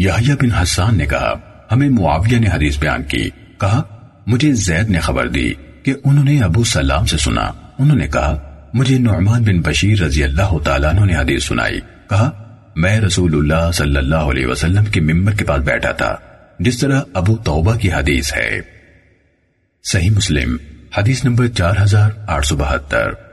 یحییٰ بن حسان نے کہا، ہمیں معاویہ نے حدیث بیان کی۔ کہا، مجھے زید نے خبر دی کہ انہوں نے ابو سلام سے سنا۔ انہوں نے کہا، مجھے نعمان بن بشیر رضی اللہ تعالیٰ عنہ نے حدیث سنائی۔ کہا، میں رسول اللہ صلی اللہ علیہ وسلم کے ممبر کے پاس بیٹھا تھا، جس طرح ابو توبہ کی حدیث ہے۔ صحیح مسلم، حدیث نمبر چار ہزار آٹھ سو بہتر۔